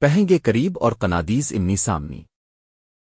پہیں گے قریب اور قنادیز امنی سامنی۔